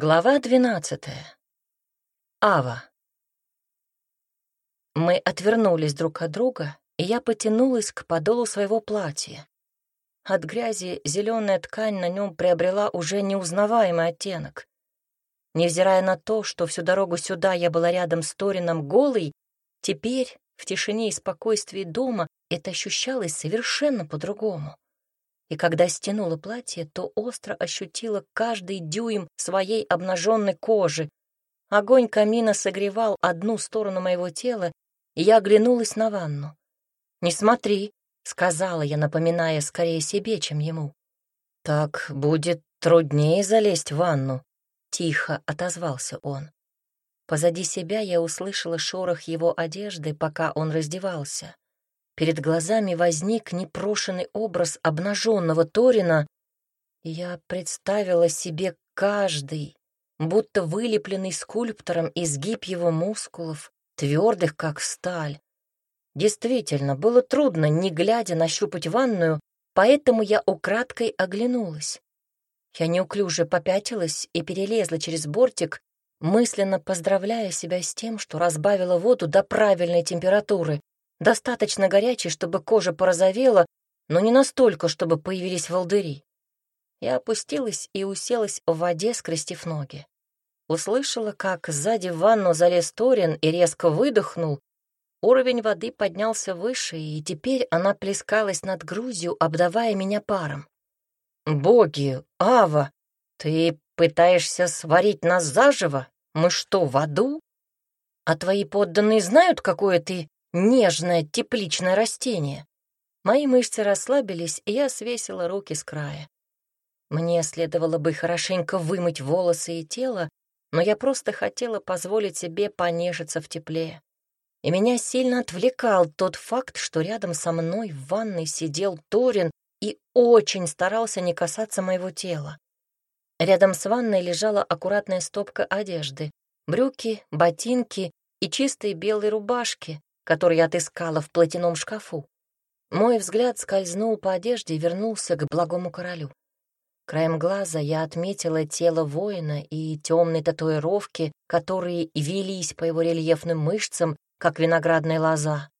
Глава двенадцатая. Ава. Мы отвернулись друг от друга, и я потянулась к подолу своего платья. От грязи зеленая ткань на нем приобрела уже неузнаваемый оттенок. Невзирая на то, что всю дорогу сюда я была рядом с Торином голой, теперь, в тишине и спокойствии дома, это ощущалось совершенно по-другому и когда стянула платье, то остро ощутила каждый дюйм своей обнаженной кожи. Огонь камина согревал одну сторону моего тела, и я оглянулась на ванну. «Не смотри», — сказала я, напоминая скорее себе, чем ему. «Так будет труднее залезть в ванну», — тихо отозвался он. Позади себя я услышала шорох его одежды, пока он раздевался. Перед глазами возник непрошенный образ обнаженного Торина, и я представила себе каждый, будто вылепленный скульптором изгиб его мускулов, твердых, как сталь. Действительно, было трудно, не глядя, нащупать ванную, поэтому я украдкой оглянулась. Я неуклюже попятилась и перелезла через бортик, мысленно поздравляя себя с тем, что разбавила воду до правильной температуры, достаточно горячий, чтобы кожа порозовела, но не настолько, чтобы появились волдыри. Я опустилась и уселась в воде, скрестив ноги. Услышала, как сзади в ванну залез Торин и резко выдохнул. Уровень воды поднялся выше, и теперь она плескалась над грузью, обдавая меня паром. «Боги, Ава, ты пытаешься сварить нас заживо? Мы что, в аду? А твои подданные знают, какое ты нежное тепличное растение. Мои мышцы расслабились, и я свесила руки с края. Мне следовало бы хорошенько вымыть волосы и тело, но я просто хотела позволить себе понежиться в тепле. И меня сильно отвлекал тот факт, что рядом со мной в ванной сидел Торин и очень старался не касаться моего тела. Рядом с ванной лежала аккуратная стопка одежды, брюки, ботинки и чистые белые рубашки, который я отыскала в платяном шкафу. Мой взгляд скользнул по одежде и вернулся к благому королю. Краем глаза я отметила тело воина и темные татуировки, которые велись по его рельефным мышцам, как виноградная лоза.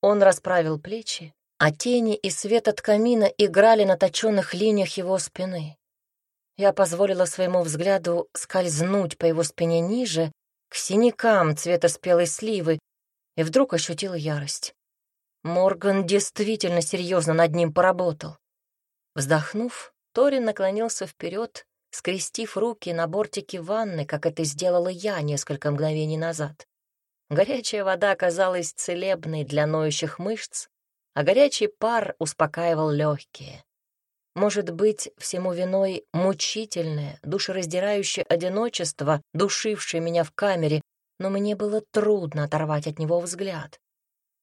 Он расправил плечи, а тени и свет от камина играли на точенных линиях его спины. Я позволила своему взгляду скользнуть по его спине ниже, к синякам цвета спелой сливы, и вдруг ощутила ярость. Морган действительно серьезно над ним поработал. Вздохнув, Торин наклонился вперед, скрестив руки на бортике ванны, как это сделала я несколько мгновений назад. Горячая вода оказалась целебной для ноющих мышц, а горячий пар успокаивал легкие. Может быть, всему виной мучительное, душераздирающее одиночество, душившее меня в камере, но мне было трудно оторвать от него взгляд.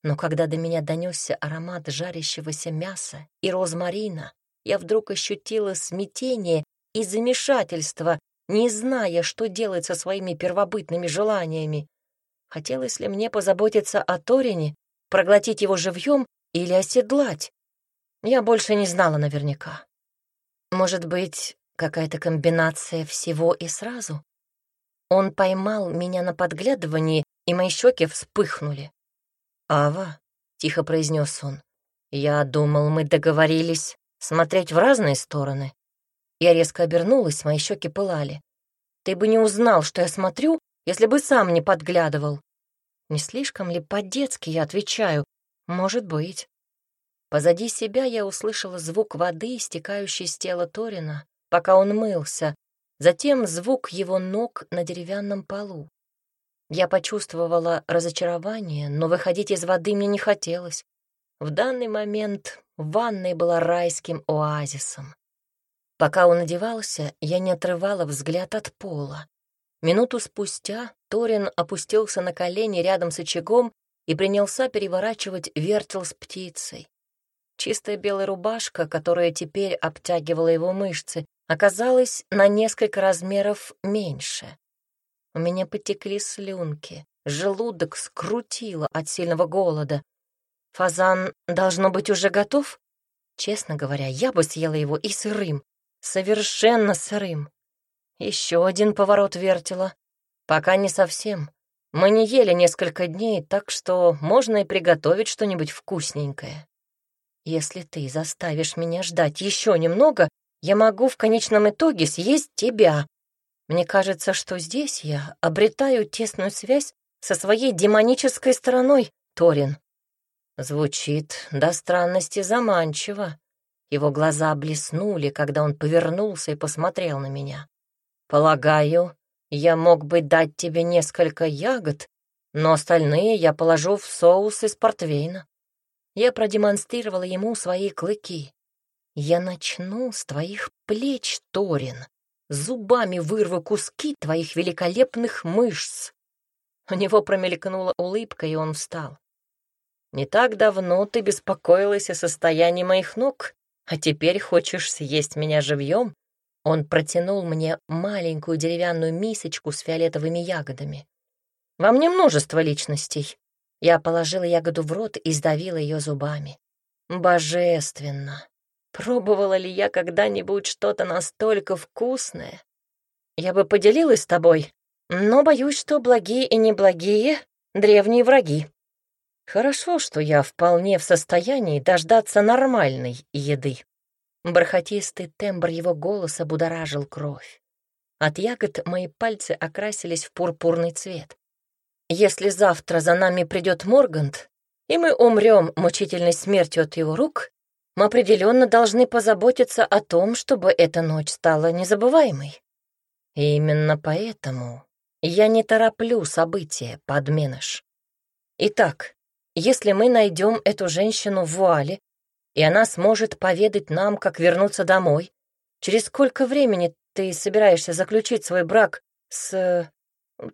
Но когда до меня донесся аромат жарящегося мяса и розмарина, я вдруг ощутила смятение и замешательство, не зная, что делать со своими первобытными желаниями. Хотелось ли мне позаботиться о Торине, проглотить его живьем или оседлать? Я больше не знала наверняка. Может быть, какая-то комбинация всего и сразу? Он поймал меня на подглядывании, и мои щеки вспыхнули. «Ава», — тихо произнес он, — «я думал, мы договорились смотреть в разные стороны». Я резко обернулась, мои щеки пылали. «Ты бы не узнал, что я смотрю, если бы сам не подглядывал». Не слишком ли по-детски я отвечаю? Может быть. Позади себя я услышала звук воды, стекающей с тела Торина, пока он мылся, затем звук его ног на деревянном полу. Я почувствовала разочарование, но выходить из воды мне не хотелось. В данный момент ванной была райским оазисом. Пока он одевался, я не отрывала взгляд от пола. Минуту спустя Торин опустился на колени рядом с очагом и принялся переворачивать вертел с птицей. Чистая белая рубашка, которая теперь обтягивала его мышцы, оказалась на несколько размеров меньше. У меня потекли слюнки, желудок скрутило от сильного голода. Фазан, должно быть, уже готов? Честно говоря, я бы съела его и сырым, совершенно сырым. Еще один поворот вертела. Пока не совсем. Мы не ели несколько дней, так что можно и приготовить что-нибудь вкусненькое. Если ты заставишь меня ждать еще немного, я могу в конечном итоге съесть тебя. Мне кажется, что здесь я обретаю тесную связь со своей демонической стороной, Торин. Звучит до странности заманчиво. Его глаза блеснули, когда он повернулся и посмотрел на меня. Полагаю, я мог бы дать тебе несколько ягод, но остальные я положу в соус из портвейна. Я продемонстрировала ему свои клыки. Я начну с твоих плеч, Торин. Зубами вырву куски твоих великолепных мышц. У него промелькнула улыбка, и он встал. «Не так давно ты беспокоилась о состоянии моих ног, а теперь хочешь съесть меня живьем?» Он протянул мне маленькую деревянную мисочку с фиолетовыми ягодами. «Во мне множество личностей». Я положила ягоду в рот и сдавила ее зубами. «Божественно! Пробовала ли я когда-нибудь что-то настолько вкусное? Я бы поделилась с тобой, но боюсь, что благие и неблагие — древние враги. Хорошо, что я вполне в состоянии дождаться нормальной еды». Бархатистый тембр его голоса будоражил кровь. От ягод мои пальцы окрасились в пурпурный цвет. «Если завтра за нами придет Моргант, и мы умрем мучительной смертью от его рук, мы определенно должны позаботиться о том, чтобы эта ночь стала незабываемой. И именно поэтому я не тороплю события, подменыш. Итак, если мы найдем эту женщину в вуале, и она сможет поведать нам, как вернуться домой. Через сколько времени ты собираешься заключить свой брак с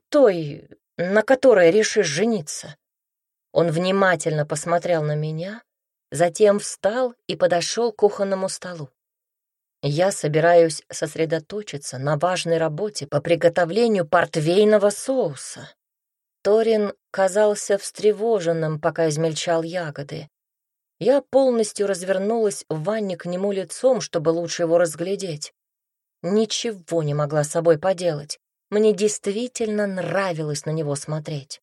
той, на которой решишь жениться?» Он внимательно посмотрел на меня, затем встал и подошел к кухонному столу. Я собираюсь сосредоточиться на важной работе по приготовлению портвейного соуса. Торин казался встревоженным, пока измельчал ягоды. Я полностью развернулась в ванне к нему лицом, чтобы лучше его разглядеть. Ничего не могла с собой поделать. Мне действительно нравилось на него смотреть.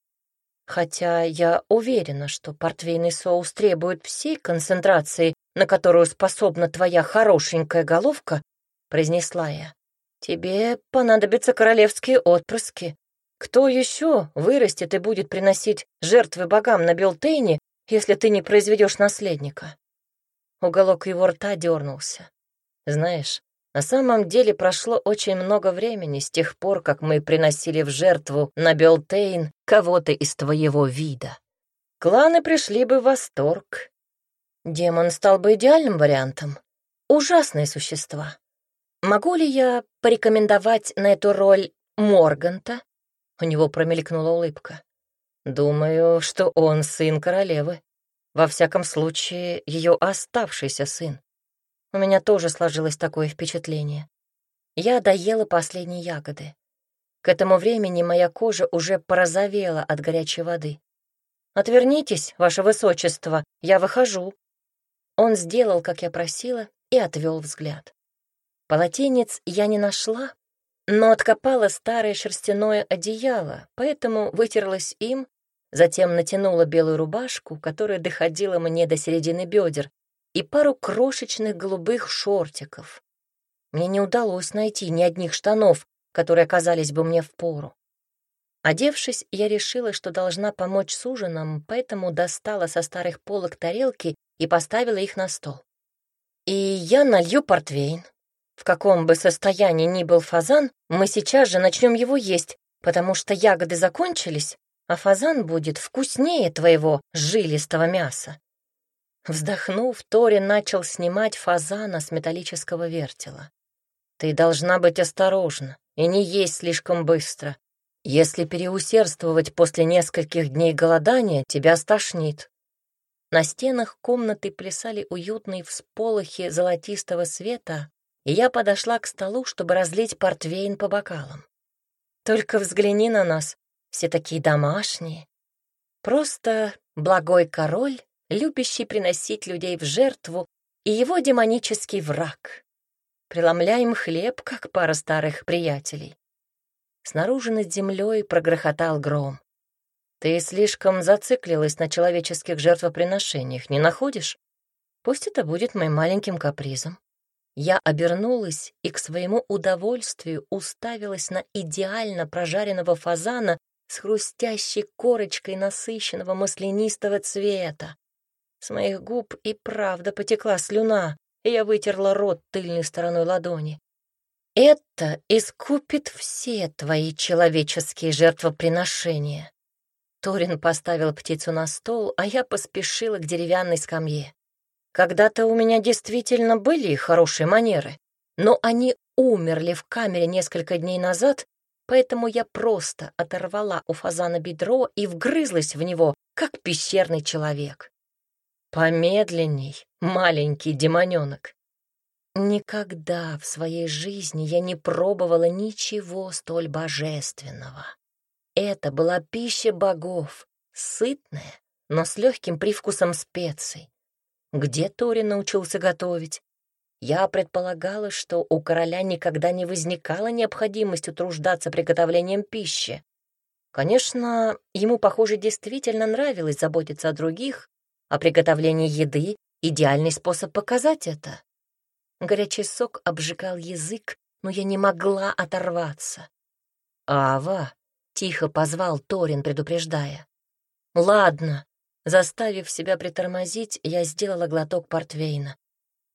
Хотя я уверена, что портвейный соус требует всей концентрации, на которую способна твоя хорошенькая головка, произнесла я. Тебе понадобятся королевские отпрыски. Кто еще вырастет и будет приносить жертвы богам на Белтейне, если ты не произведешь наследника». Уголок его рта дернулся. «Знаешь, на самом деле прошло очень много времени с тех пор, как мы приносили в жертву на Белтейн кого-то из твоего вида. Кланы пришли бы в восторг. Демон стал бы идеальным вариантом. Ужасные существа. Могу ли я порекомендовать на эту роль Морганта?» У него промелькнула улыбка. Думаю, что он сын королевы. Во всяком случае, ее оставшийся сын. У меня тоже сложилось такое впечатление. Я доела последние ягоды. К этому времени моя кожа уже порозовела от горячей воды. «Отвернитесь, ваше высочество, я выхожу». Он сделал, как я просила, и отвел взгляд. Полотенец я не нашла, но откопала старое шерстяное одеяло, поэтому вытерлась им Затем натянула белую рубашку, которая доходила мне до середины бедер, и пару крошечных голубых шортиков. Мне не удалось найти ни одних штанов, которые оказались бы мне в пору. Одевшись, я решила, что должна помочь с ужином, поэтому достала со старых полок тарелки и поставила их на стол. И я налью портвейн. В каком бы состоянии ни был фазан, мы сейчас же начнем его есть, потому что ягоды закончились, а фазан будет вкуснее твоего жилистого мяса. Вздохнув, Тори начал снимать фазана с металлического вертела. Ты должна быть осторожна и не есть слишком быстро. Если переусердствовать после нескольких дней голодания, тебя стошнит. На стенах комнаты плясали уютные всполохи золотистого света, и я подошла к столу, чтобы разлить портвейн по бокалам. Только взгляни на нас, все такие домашние. Просто благой король, любящий приносить людей в жертву, и его демонический враг. преломляем хлеб, как пара старых приятелей. Снаружи над землей прогрохотал гром. Ты слишком зациклилась на человеческих жертвоприношениях, не находишь? Пусть это будет моим маленьким капризом. Я обернулась и к своему удовольствию уставилась на идеально прожаренного фазана с хрустящей корочкой насыщенного маслянистого цвета. С моих губ и правда потекла слюна, и я вытерла рот тыльной стороной ладони. Это искупит все твои человеческие жертвоприношения. Торин поставил птицу на стол, а я поспешила к деревянной скамье. Когда-то у меня действительно были хорошие манеры, но они умерли в камере несколько дней назад, поэтому я просто оторвала у фазана бедро и вгрызлась в него, как пещерный человек. Помедленней, маленький демоненок. Никогда в своей жизни я не пробовала ничего столь божественного. Это была пища богов, сытная, но с легким привкусом специй. Где Тори научился готовить? Я предполагала, что у короля никогда не возникала необходимость утруждаться приготовлением пищи. Конечно, ему, похоже, действительно нравилось заботиться о других, а приготовление еды — идеальный способ показать это. Горячий сок обжигал язык, но я не могла оторваться. «Ава!» — тихо позвал Торин, предупреждая. «Ладно». Заставив себя притормозить, я сделала глоток портвейна.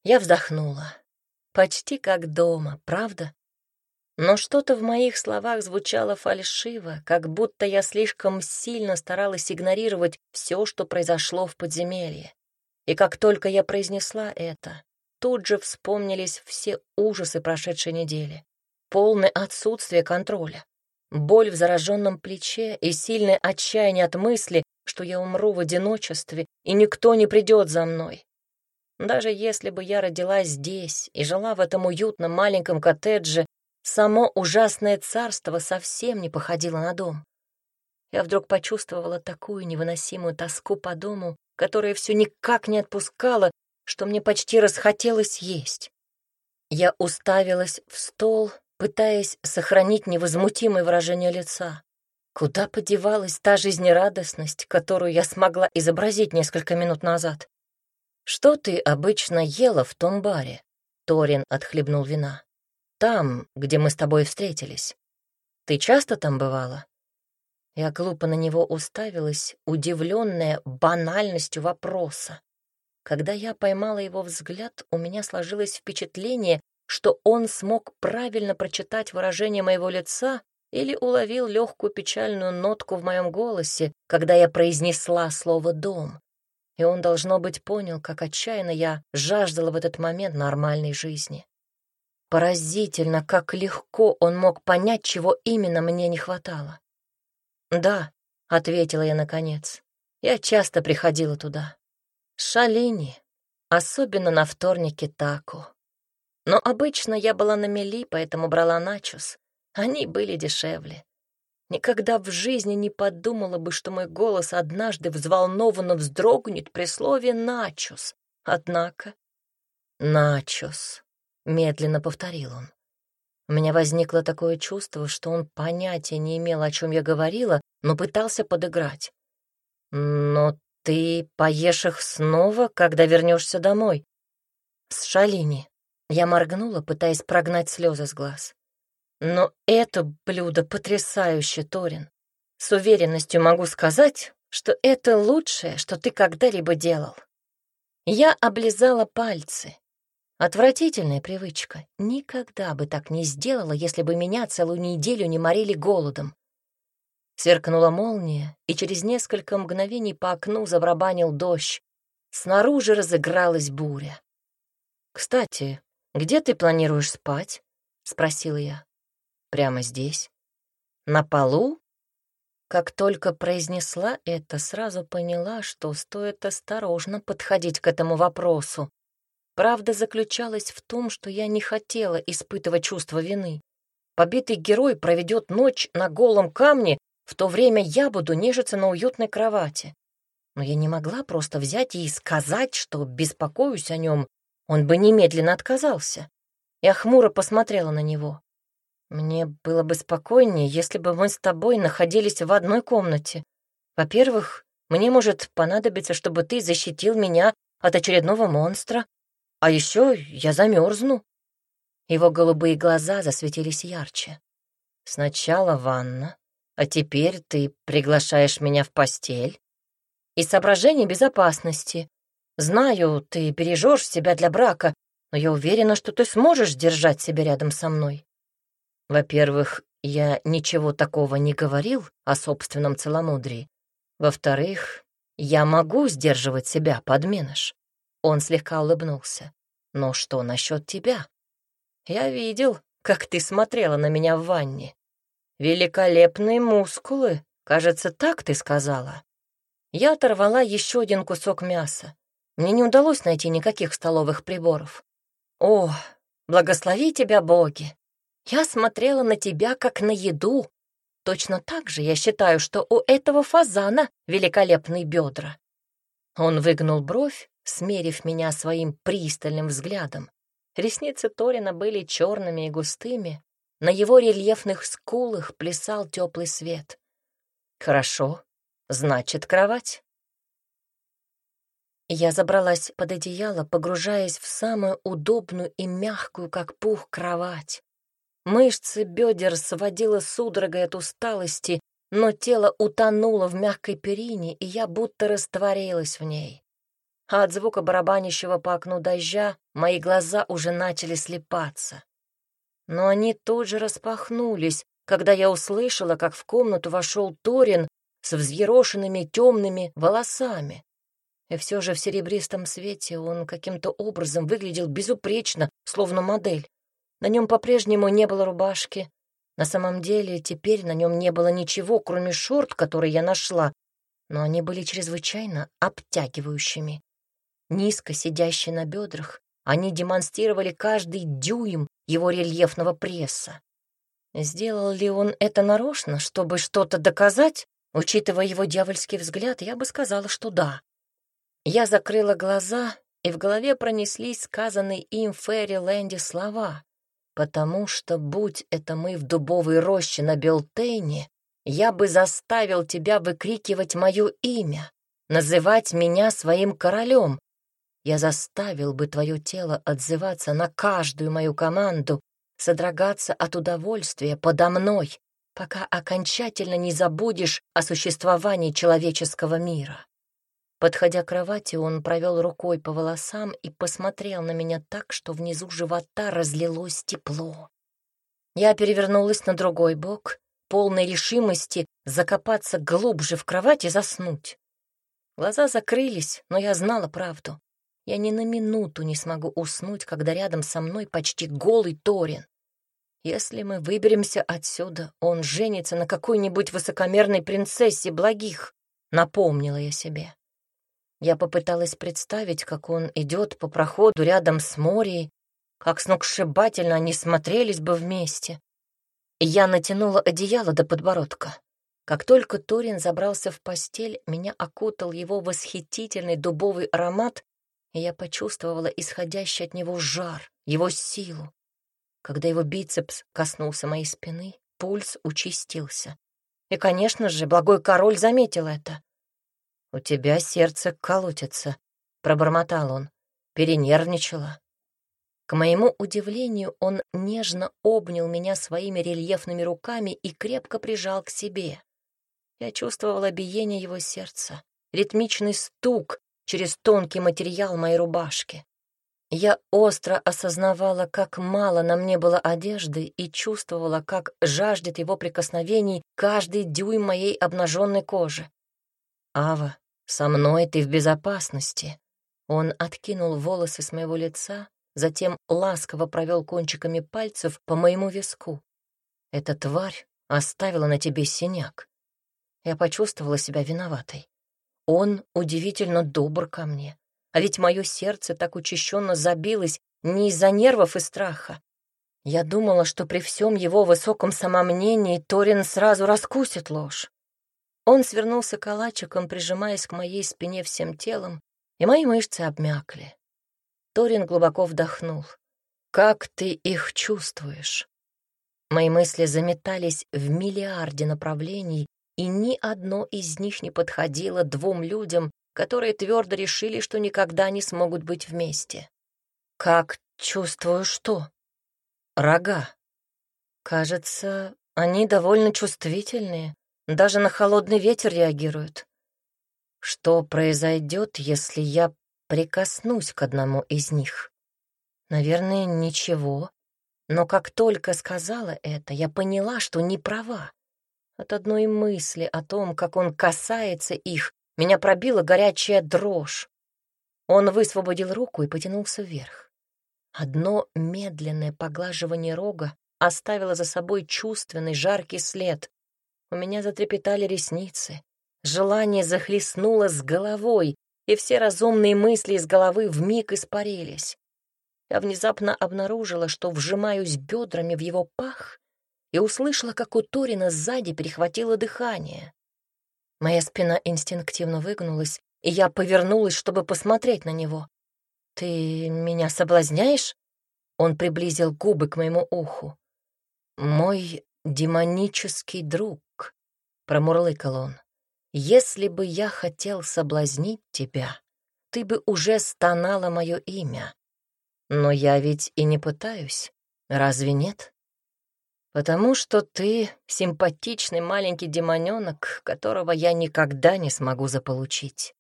Я вздохнула. Почти как дома, правда? Но что-то в моих словах звучало фальшиво, как будто я слишком сильно старалась игнорировать все, что произошло в подземелье. И как только я произнесла это, тут же вспомнились все ужасы прошедшей недели. Полное отсутствие контроля, боль в зараженном плече и сильное отчаяние от мысли, что я умру в одиночестве, и никто не придет за мной. Даже если бы я родилась здесь и жила в этом уютном маленьком коттедже, само ужасное царство совсем не походило на дом. Я вдруг почувствовала такую невыносимую тоску по дому, которая все никак не отпускала что мне почти расхотелось есть. Я уставилась в стол, пытаясь сохранить невозмутимое выражение лица. Куда подевалась та жизнерадостность, которую я смогла изобразить несколько минут назад? «Что ты обычно ела в том баре?» Торин отхлебнул вина. «Там, где мы с тобой встретились. Ты часто там бывала?» Я глупо на него уставилась, удивленная банальностью вопроса. Когда я поймала его взгляд, у меня сложилось впечатление, что он смог правильно прочитать выражение моего лица или уловил легкую печальную нотку в моем голосе, когда я произнесла слово «дом». И он, должно быть, понял, как отчаянно я жаждала в этот момент нормальной жизни. Поразительно, как легко он мог понять, чего именно мне не хватало. «Да», — ответила я наконец, — «я часто приходила туда». Шалини, особенно на вторнике таку. Но обычно я была на мели, поэтому брала начос. Они были дешевле. Никогда в жизни не подумала бы, что мой голос однажды взволнованно вздрогнет при слове «начос». Однако... «Начос», — медленно повторил он. У меня возникло такое чувство, что он понятия не имел, о чем я говорила, но пытался подыграть. «Но «Ты поешь их снова, когда вернешься домой?» «С Шалини». Я моргнула, пытаясь прогнать слезы с глаз. «Но это блюдо потрясающе, Торин. С уверенностью могу сказать, что это лучшее, что ты когда-либо делал». Я облизала пальцы. Отвратительная привычка. Никогда бы так не сделала, если бы меня целую неделю не морили голодом. Сверкнула молния, и через несколько мгновений по окну забрабанил дождь. Снаружи разыгралась буря. «Кстати, где ты планируешь спать?» — спросила я. «Прямо здесь? На полу?» Как только произнесла это, сразу поняла, что стоит осторожно подходить к этому вопросу. Правда заключалась в том, что я не хотела испытывать чувство вины. Побитый герой проведет ночь на голом камне в то время я буду нежиться на уютной кровати. Но я не могла просто взять и сказать, что беспокоюсь о нем. Он бы немедленно отказался. Я хмуро посмотрела на него. Мне было бы спокойнее, если бы мы с тобой находились в одной комнате. Во-первых, мне может понадобиться, чтобы ты защитил меня от очередного монстра, а еще я замерзну. Его голубые глаза засветились ярче. Сначала ванна, а теперь ты приглашаешь меня в постель. Из соображений безопасности. Знаю, ты бережешь себя для брака, но я уверена, что ты сможешь держать себя рядом со мной. Во-первых, я ничего такого не говорил о собственном целомудрии. Во-вторых, я могу сдерживать себя, подменыш. Он слегка улыбнулся. Но что насчет тебя? Я видел, как ты смотрела на меня в ванне. Великолепные мускулы, кажется, так ты сказала. Я оторвала еще один кусок мяса. Мне не удалось найти никаких столовых приборов. О, благослови тебя, боги! Я смотрела на тебя, как на еду. Точно так же я считаю, что у этого фазана великолепные бедра. Он выгнул бровь, смерив меня своим пристальным взглядом. Ресницы Торина были черными и густыми. На его рельефных скулах плясал теплый свет. «Хорошо, значит, кровать». Я забралась под одеяло, погружаясь в самую удобную и мягкую, как пух, кровать. Мышцы бедер сводило судорогой от усталости, но тело утонуло в мягкой перине, и я будто растворилась в ней а от звука барабанящего по окну дождя мои глаза уже начали слепаться. Но они тут же распахнулись, когда я услышала, как в комнату вошел Торин с взъерошенными темными волосами. И все же в серебристом свете он каким-то образом выглядел безупречно, словно модель. На нем по-прежнему не было рубашки. На самом деле теперь на нем не было ничего, кроме шорт, которые я нашла, но они были чрезвычайно обтягивающими низко сидящие на бедрах, они демонстрировали каждый дюйм его рельефного пресса. Сделал ли он это нарочно, чтобы что-то доказать? Учитывая его дьявольский взгляд, я бы сказала, что да. Я закрыла глаза, и в голове пронеслись сказанные им Ферри Лэнди слова. «Потому что, будь это мы в дубовой роще на Белтейне, я бы заставил тебя выкрикивать мое имя, называть меня своим королем, я заставил бы твое тело отзываться на каждую мою команду, содрогаться от удовольствия подо мной, пока окончательно не забудешь о существовании человеческого мира. Подходя к кровати, он провел рукой по волосам и посмотрел на меня так, что внизу живота разлилось тепло. Я перевернулась на другой бок, полной решимости закопаться глубже в кровать и заснуть. Глаза закрылись, но я знала правду. Я ни на минуту не смогу уснуть, когда рядом со мной почти голый Торин. Если мы выберемся отсюда, он женится на какой-нибудь высокомерной принцессе благих, напомнила я себе. Я попыталась представить, как он идет по проходу рядом с Морией, как сногсшибательно они смотрелись бы вместе. Я натянула одеяло до подбородка. Как только Торин забрался в постель, меня окутал его восхитительный дубовый аромат, и я почувствовала исходящий от него жар, его силу. Когда его бицепс коснулся моей спины, пульс участился. И, конечно же, благой король заметил это. «У тебя сердце колотится», — пробормотал он. Перенервничала. К моему удивлению, он нежно обнял меня своими рельефными руками и крепко прижал к себе. Я чувствовала биение его сердца, ритмичный стук, через тонкий материал моей рубашки. Я остро осознавала, как мало на мне было одежды и чувствовала, как жаждет его прикосновений каждый дюйм моей обнаженной кожи. «Ава, со мной ты в безопасности». Он откинул волосы с моего лица, затем ласково провел кончиками пальцев по моему виску. «Эта тварь оставила на тебе синяк». Я почувствовала себя виноватой. Он удивительно добр ко мне. А ведь мое сердце так учащенно забилось не из-за нервов и страха. Я думала, что при всем его высоком самомнении Торин сразу раскусит ложь. Он свернулся калачиком, прижимаясь к моей спине всем телом, и мои мышцы обмякли. Торин глубоко вдохнул. Как ты их чувствуешь? Мои мысли заметались в миллиарде направлений, и ни одно из них не подходило двум людям, которые твердо решили, что никогда не смогут быть вместе. Как чувствую что? Рога. Кажется, они довольно чувствительные, даже на холодный ветер реагируют. Что произойдет, если я прикоснусь к одному из них? Наверное, ничего. Но как только сказала это, я поняла, что не права. От одной мысли о том, как он касается их, меня пробила горячая дрожь. Он высвободил руку и потянулся вверх. Одно медленное поглаживание рога оставило за собой чувственный жаркий след. У меня затрепетали ресницы. Желание захлестнуло с головой, и все разумные мысли из головы вмиг испарились. Я внезапно обнаружила, что вжимаюсь бедрами в его пах и услышала, как у Торина сзади перехватило дыхание. Моя спина инстинктивно выгнулась, и я повернулась, чтобы посмотреть на него. «Ты меня соблазняешь?» Он приблизил губы к моему уху. «Мой демонический друг», — промурлыкал он, — «если бы я хотел соблазнить тебя, ты бы уже стонала мое имя. Но я ведь и не пытаюсь, разве нет?» Потому что ты симпатичный маленький демоненок, которого я никогда не смогу заполучить.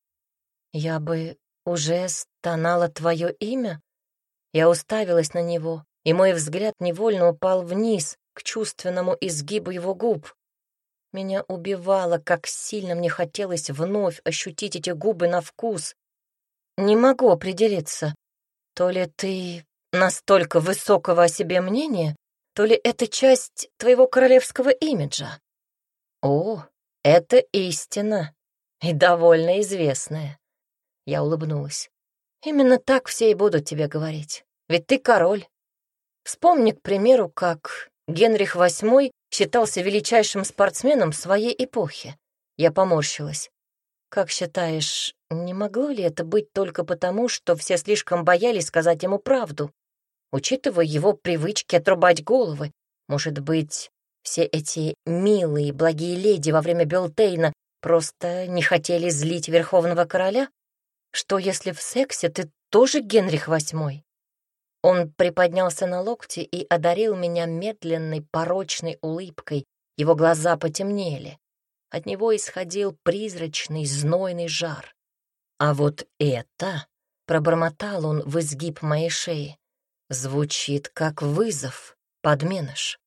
Я бы уже стонала твое имя? Я уставилась на него, и мой взгляд невольно упал вниз, к чувственному изгибу его губ. Меня убивало, как сильно мне хотелось вновь ощутить эти губы на вкус. Не могу определиться, то ли ты настолько высокого о себе мнения, то ли это часть твоего королевского имиджа? О, это истина и довольно известная. Я улыбнулась. Именно так все и будут тебе говорить. Ведь ты король. Вспомни, к примеру, как Генрих VIII считался величайшим спортсменом своей эпохи. Я поморщилась. Как считаешь, не могло ли это быть только потому, что все слишком боялись сказать ему правду? Учитывая его привычки отрубать головы, может быть, все эти милые, благие леди во время Белтейна просто не хотели злить Верховного Короля? Что, если в сексе ты тоже Генрих VIII? Он приподнялся на локте и одарил меня медленной, порочной улыбкой. Его глаза потемнели. От него исходил призрачный, знойный жар. А вот это, — пробормотал он в изгиб моей шеи, Звучит как вызов, подменыш.